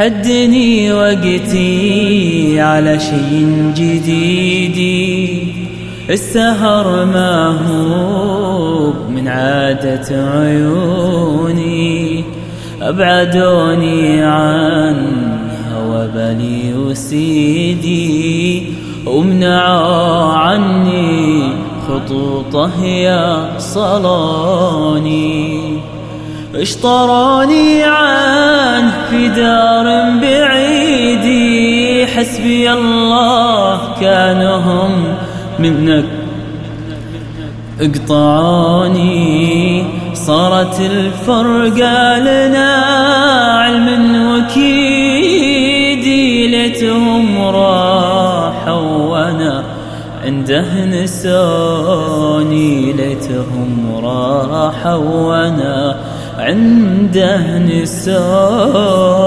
حدني وقتي على شيء جديد. السهر ما هو من عادة عيوني. أبعدوني عن هوى بلي وسيدي. ومنعوا عني خطوطه يا صلوني اشطروني عنه في دار بعيدي حسبي الله كانهم منك. اقطعوني صارت الفرقة لنا علم وكيدي ليتهم راحوا وأنا عنده نسوني ليتهم راحوا وأنا عنده نسوني